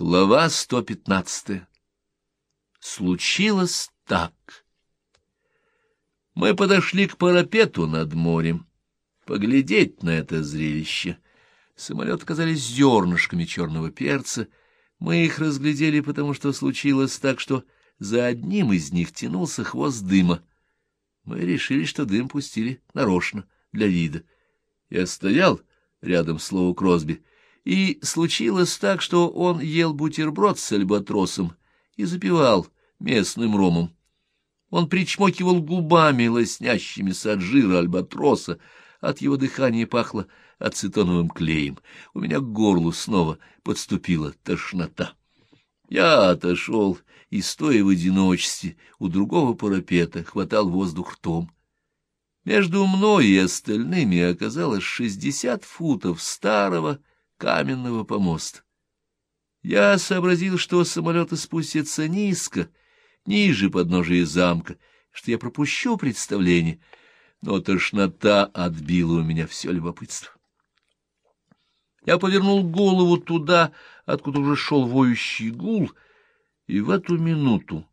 Глава 115. Случилось так. Мы подошли к парапету над морем, поглядеть на это зрелище. Самолеты казались зернышками черного перца. Мы их разглядели, потому что случилось так, что за одним из них тянулся хвост дыма. Мы решили, что дым пустили нарочно, для вида. Я стоял рядом с Лоу Кросби, и случилось так, что он ел бутерброд с альбатросом и запивал местным ромом. Он причмокивал губами, лоснящимися от жира альбатроса, от его дыхания пахло ацетоновым клеем. У меня к горлу снова подступила тошнота. Я отошел и, стоя в одиночестве, у другого парапета хватал воздух ртом. Между мной и остальными оказалось шестьдесят футов старого каменного помоста. Я сообразил, что самолеты спустятся низко, ниже подножия замка, что я пропущу представление, но тошнота отбила у меня все любопытство. Я повернул голову туда, откуда уже шел воющий гул, и в эту минуту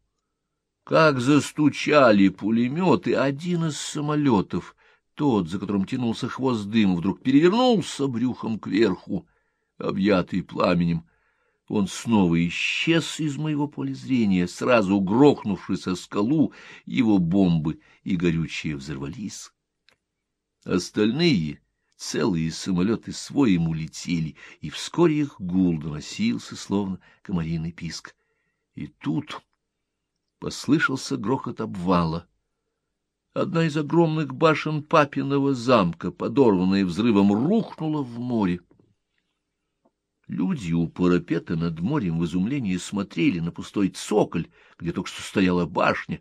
как застучали пулеметы, один из самолетов, тот, за которым тянулся хвост дыма, вдруг перевернулся брюхом кверху, объятый пламенем. Он снова исчез из моего поля зрения, сразу грохнувшись о скалу, его бомбы и горючие взорвались. Остальные целые самолеты своим улетели, и вскоре их гул доносился, словно комариный писк. И тут послышался грохот обвала. Одна из огромных башен папиного замка, подорванная взрывом, рухнула в море. Люди у парапета над морем в изумлении смотрели на пустой цоколь, где только что стояла башня,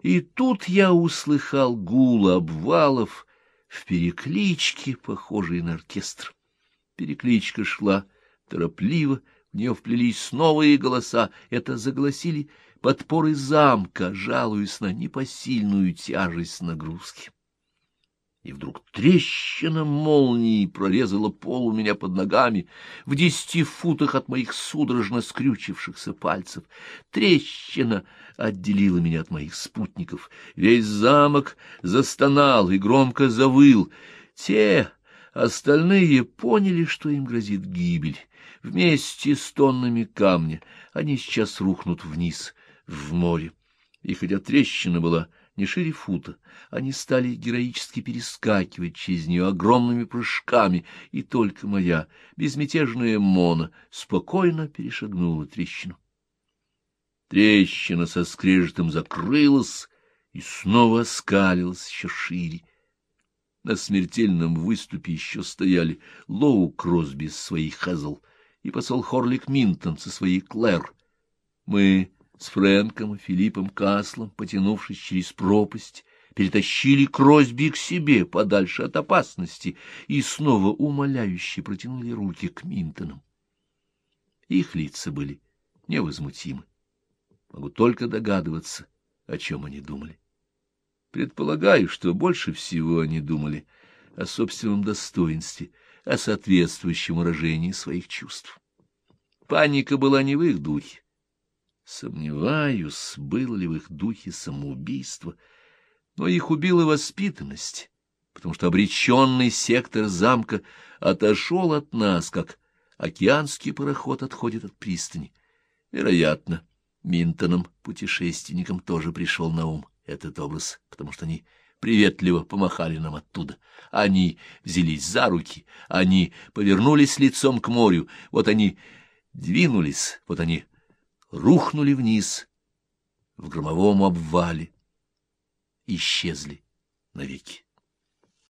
и тут я услыхал гул обвалов в перекличке, похожей на оркестр. Перекличка шла торопливо, в нее вплелись новые голоса, это загласили подпоры замка, жалуясь на непосильную тяжесть нагрузки. И вдруг трещина молнии прорезала пол у меня под ногами в десяти футах от моих судорожно скрючившихся пальцев. Трещина отделила меня от моих спутников. Весь замок застонал и громко завыл. Те остальные поняли, что им грозит гибель. Вместе с тоннами камня они сейчас рухнут вниз — в море. И хотя трещина была не шире фута, они стали героически перескакивать через нее огромными прыжками, и только моя безмятежная Мона спокойно перешагнула трещину. Трещина со скрежетом закрылась и снова оскалилась еще шире. На смертельном выступе еще стояли Лоу Кросби с своей Хазл и посол Хорлик Минтон со своей Клэр. Мы с Фрэнком и Филиппом Каслом, потянувшись через пропасть, перетащили Кросби к себе подальше от опасности и снова умоляюще протянули руки к Минтонам. Их лица были невозмутимы. Могу только догадываться, о чем они думали. Предполагаю, что больше всего они думали о собственном достоинстве, о соответствующем выражении своих чувств. Паника была не в их духе. Сомневаюсь, было ли в их духе самоубийство, но их убила воспитанность, потому что обреченный сектор замка отошел от нас, как океанский пароход отходит от пристани. Вероятно, Минтонам, путешественникам, тоже пришел на ум этот образ, потому что они приветливо помахали нам оттуда. Они взялись за руки, они повернулись лицом к морю, вот они двинулись, вот они рухнули вниз в громовом обвале, исчезли навеки.